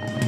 Bye.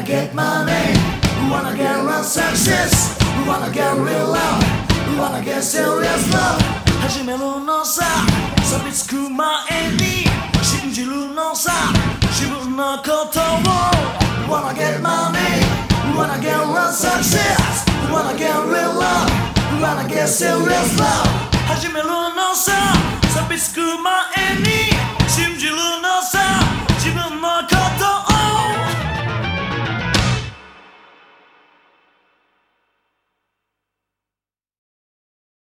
Wanna get money, wanna get real success, wanna get real love, wanna get serious love 始めるのさ錆びつく前に信じるのさ自分のことを Wanna get money, wanna get real success, wanna get real love, wanna get serious love